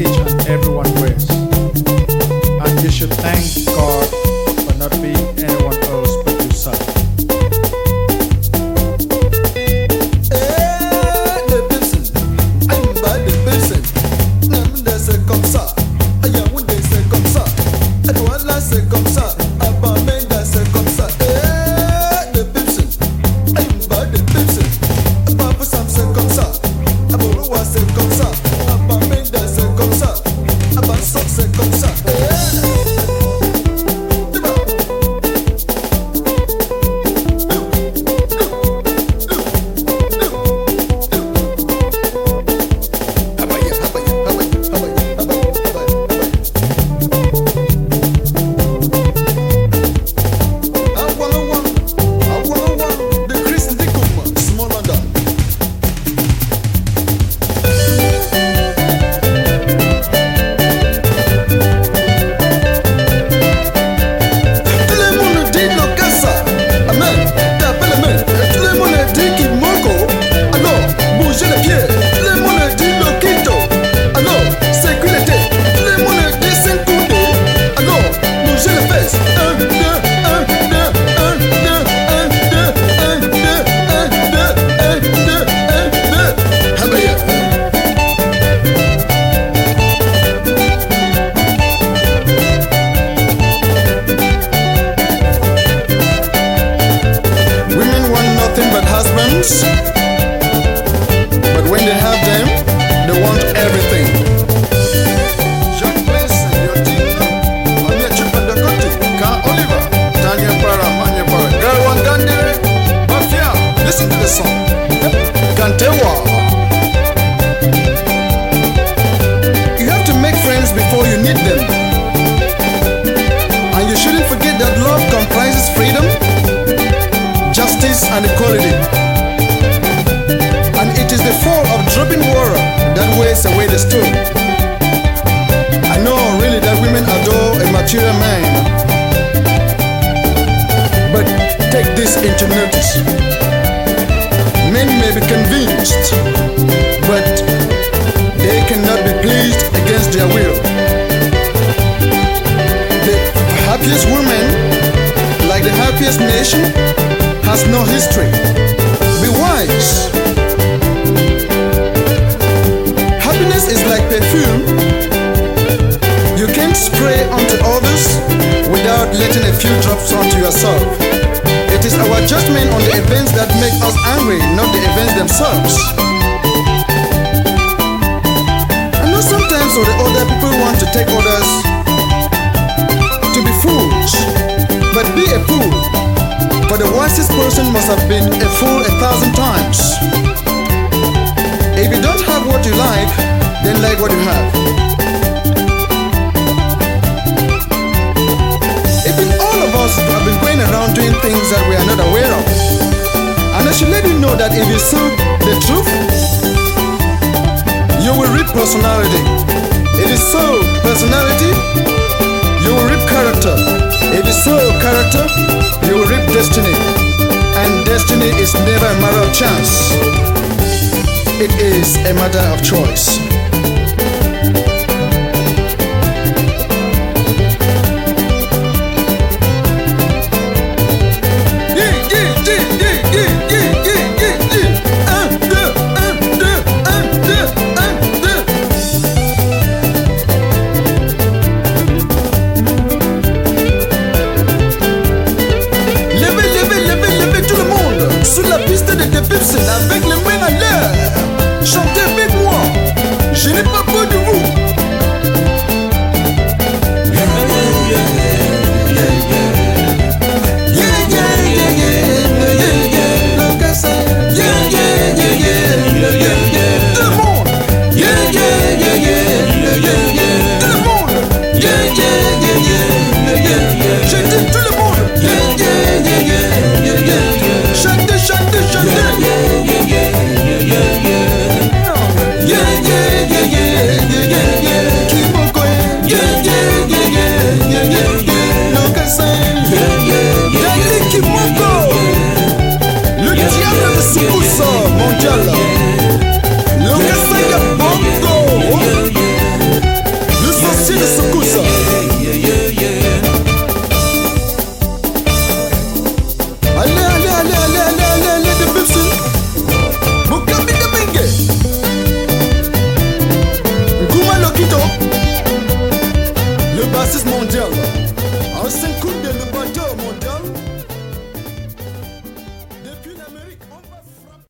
each and every one wears. And you should thank God the song. Kantewa. You have to make friends before you need them. And you shouldn't forget that love comprises freedom, justice, and equality. And it is the fall of dropping water that weighs away the stone. I know really that women adore a material man. But take this into notice. Men may be convinced, but they cannot be pleased against their will. The happiest woman, like the happiest nation, has no history. Be wise. Happiness is like perfume. You can't spray onto others without letting a few drops onto yourself. It is our judgment on the events that make us angry, not the events themselves. I know sometimes or the other people want to take others to be fools, but be a fool. For the wisest person must have been a fool a thousand times. If you don't have what you like, then like what you have. Things that we are not aware of. And I should let you know that if you sow the truth, you will reap personality. If you sow personality, you will reap character. If you sow character, you will reap destiny. And destiny is never a matter of chance, it is a matter of choice. Light up. Le bassiste mondial.